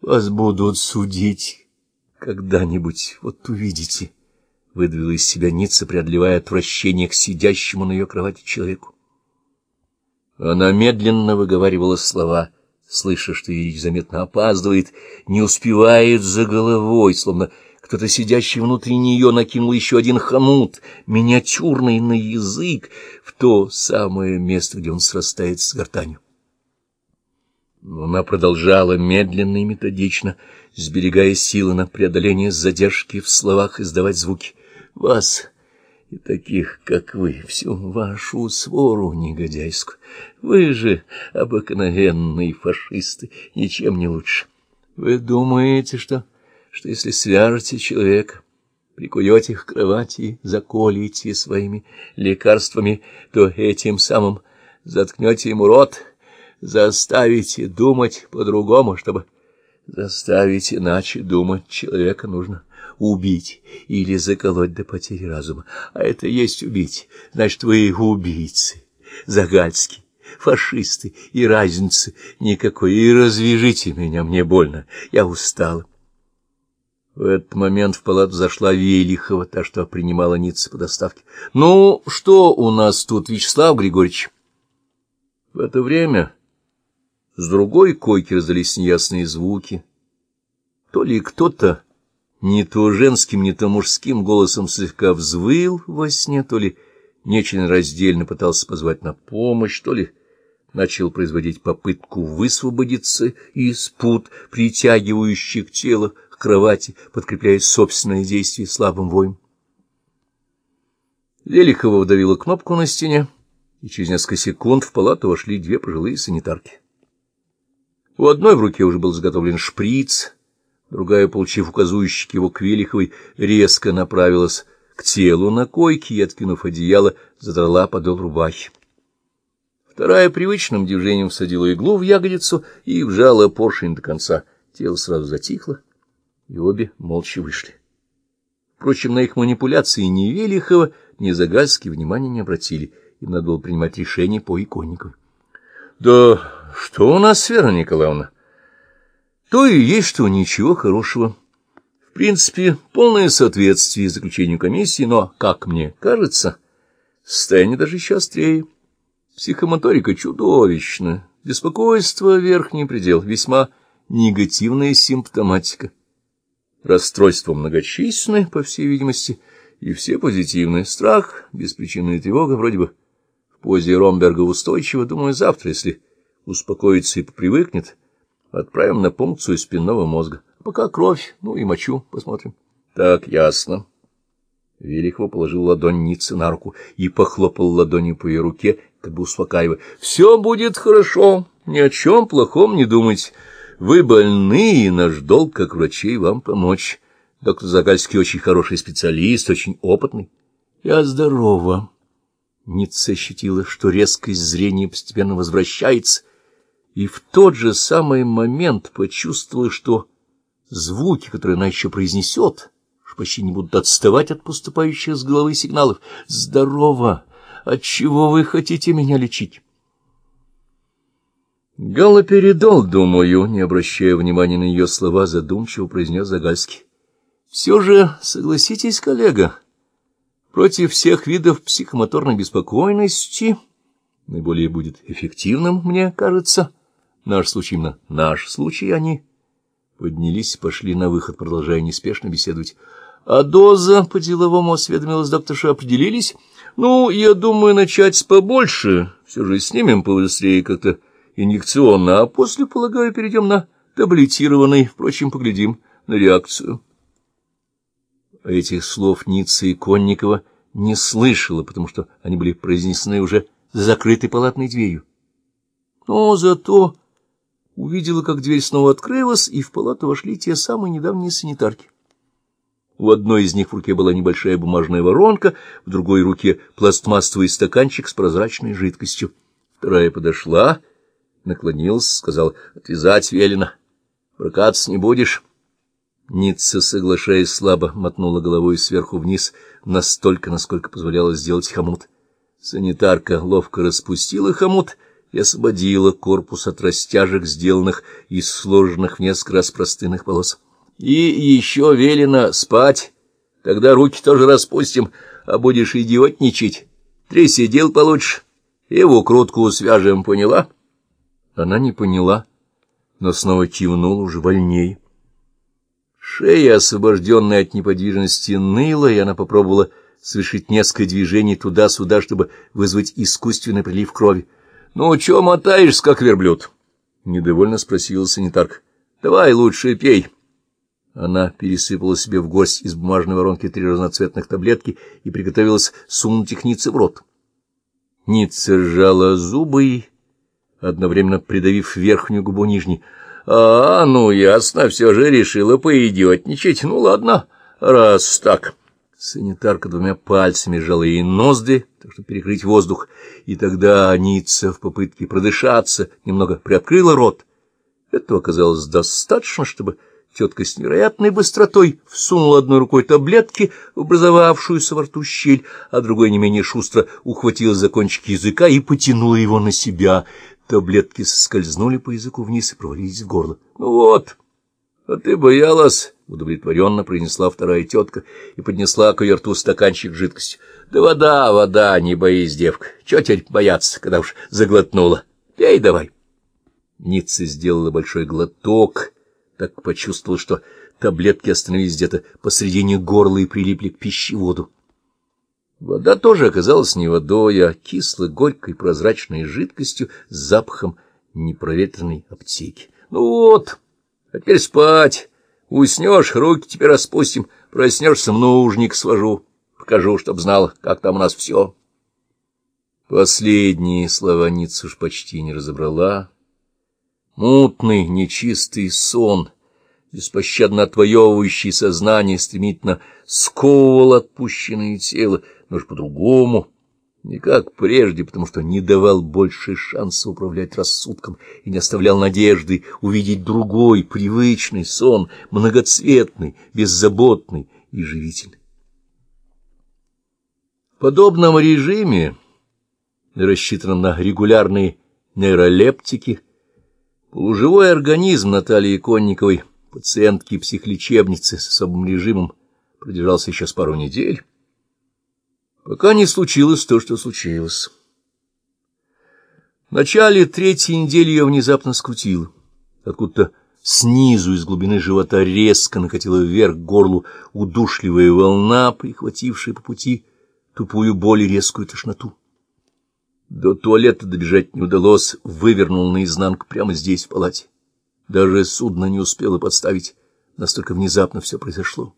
— Вас будут судить когда-нибудь, вот увидите, — выдавила из себя Ницца, преодолевая отвращение к сидящему на ее кровати человеку. Она медленно выговаривала слова, слыша, что Ильич заметно опаздывает, не успевает за головой, словно кто-то, сидящий внутри нее, накинул еще один хомут, миниатюрный на язык, в то самое место, где он срастается с гортанью. Но она продолжала медленно и методично, сберегая силы на преодоление задержки в словах, издавать звуки. «Вас...» и таких, как вы, всю вашу свору негодяйскую. Вы же обыкновенные фашисты, ничем не лучше. Вы думаете, что, что если свяжете человека, прикуете к кровати заколите своими лекарствами, то этим самым заткнете ему рот, заставите думать по-другому, чтобы заставить иначе думать человека нужно убить или заколоть до потери разума. А это есть убить. Значит, вы убийцы, загальские, фашисты, и разницы никакой. И развяжите меня, мне больно, я устал. В этот момент в палату зашла Велихова, та, что принимала Ниццы по доставке. — Ну, что у нас тут, Вячеслав Григорьевич? В это время с другой койки раздались неясные звуки. То ли кто-то не то женским, не то мужским голосом слегка взвыл во сне, то ли нечленораздельно пытался позвать на помощь, то ли начал производить попытку высвободиться из пут, притягивающих тело к кровати, подкрепляя собственное действие слабым воем. Велихова вдавила кнопку на стене, и через несколько секунд в палату вошли две пожилые санитарки. У одной в руке уже был заготовлен шприц, Другая, получив указующий к Велиховой, резко направилась к телу на койке и, откинув одеяло, задрала подол рубахи. Вторая привычным движением всадила иглу в ягодицу и вжала поршень до конца. Тело сразу затихло, и обе молча вышли. Впрочем, на их манипуляции ни Велихова, ни Загальский внимания не обратили. Им надо было принимать решение по иконнику. — Да что у нас, Вера Николаевна? — то и есть, что ничего хорошего. В принципе, полное соответствие заключению комиссии, но, как мне кажется, состояние даже еще острее. Психомоторика чудовищна, беспокойство — верхний предел, весьма негативная симптоматика. Расстройства многочисленны, по всей видимости, и все позитивные. Страх, беспричинная тревога, вроде бы в позе Ромберга устойчиво, думаю, завтра, если успокоится и попривыкнет, Отправим на пункцию спинного мозга. Пока кровь, ну и мочу, посмотрим. Так, ясно. Велихова положил ладонь Ницы на руку и похлопал ладонью по ее руке, как бы успокаивая. — Все будет хорошо, ни о чем плохом не думать. Вы больны, и наш долг, как врачей, вам помочь. Доктор Загальский очень хороший специалист, очень опытный. — Я здорова. Ницца ощутила, что резкость зрения постепенно возвращается, и в тот же самый момент почувствовала, что звуки, которые она еще произнесет, почти не будут отставать от поступающих с головы сигналов. «Здорово! Отчего вы хотите меня лечить?» Галоперидол, думаю, не обращая внимания на ее слова, задумчиво произнес Загальский. «Все же, согласитесь, коллега, против всех видов психомоторной беспокойности наиболее будет эффективным, мне кажется». Наш случай именно наш случай, они поднялись пошли на выход, продолжая неспешно беседовать. А доза по-деловому осведомилась докторша, определились? Ну, я думаю, начать с побольше, все же снимем побыстрее как-то инъекционно, а после, полагаю, перейдем на таблетированный, впрочем, поглядим на реакцию. Этих слов Ницца и Конникова не слышала, потому что они были произнесены уже за закрытой палатной дверью. Но зато увидела, как дверь снова открылась, и в палату вошли те самые недавние санитарки. В одной из них в руке была небольшая бумажная воронка, в другой руке пластмассовый стаканчик с прозрачной жидкостью. Вторая подошла, наклонилась, сказала, — Отвязать велено. Прокаться не будешь? Ницца, соглашаясь слабо, мотнула головой сверху вниз, настолько, насколько позволяло сделать хомут. Санитарка ловко распустила хомут — и освободила корпус от растяжек, сделанных из сложенных в несколько раз простынных полос. И еще велено спать, тогда руки тоже распустим, а будешь идиотничать. Три сидел получше, и в укрутку свяжем, поняла? Она не поняла, но снова кивнула уже вольней. Шея, освобожденная от неподвижности, ныла, и она попробовала совершить несколько движений туда-сюда, чтобы вызвать искусственный прилив крови. — Ну, чё мотаешься, как верблюд? — недовольно спросила санитарка. — Давай лучше пей. Она пересыпала себе в горсть из бумажной воронки три разноцветных таблетки и приготовилась сунуть их Ницце в рот. Ницца сжала зубы одновременно придавив верхнюю губу нижней, — А, ну, ясно, все же решила поидиотничать. Ну, ладно, раз так... Санитарка двумя пальцами сжала ей ноздри, так что перекрыть воздух, и тогда Ницца в попытке продышаться немного приоткрыла рот. Этого оказалось достаточно, чтобы тетка с невероятной быстротой всунула одной рукой таблетки в образовавшуюся во рту щель, а другой не менее шустро ухватила за кончик языка и потянула его на себя. Таблетки соскользнули по языку вниз и провалились в горло. — Ну вот, а ты боялась... — удовлетворенно принесла вторая тетка и поднесла к ее рту стаканчик жидкости. — Да вода, вода, не боись, девка. Чего теперь бояться, когда уж заглотнула? Пей давай. Ницца сделала большой глоток, так почувствовала, что таблетки остановились где-то посредине горла и прилипли к пищеводу. Вода тоже оказалась не водой, а кислой, горькой, прозрачной жидкостью с запахом непроветренной аптеки. — Ну вот, а теперь спать. Уснешь, руки тебе распустим, проснешься, нужник свожу, покажу, чтоб знал, как там у нас все. Последние слова Ниц уж почти не разобрала. Мутный, нечистый сон, беспощадно отвоевывающий сознание, стремительно сковывал отпущенное тело, но уж по-другому — не как прежде, потому что не давал больше шанса управлять рассудком и не оставлял надежды увидеть другой, привычный сон, многоцветный, беззаботный и живительный. В подобном режиме, рассчитанном на регулярные нейролептики, полуживой организм Натальи Конниковой, пациентки психлечебницы с особым режимом, продержался еще с пару недель, пока не случилось то, что случилось. В начале третьей недели ее внезапно скрутило. Откуда-то снизу из глубины живота резко накатила вверх к горлу удушливая волна, прихватившая по пути тупую боль и резкую тошноту. До туалета добежать не удалось, вывернул наизнанку прямо здесь, в палате. Даже судно не успело подставить, настолько внезапно все произошло.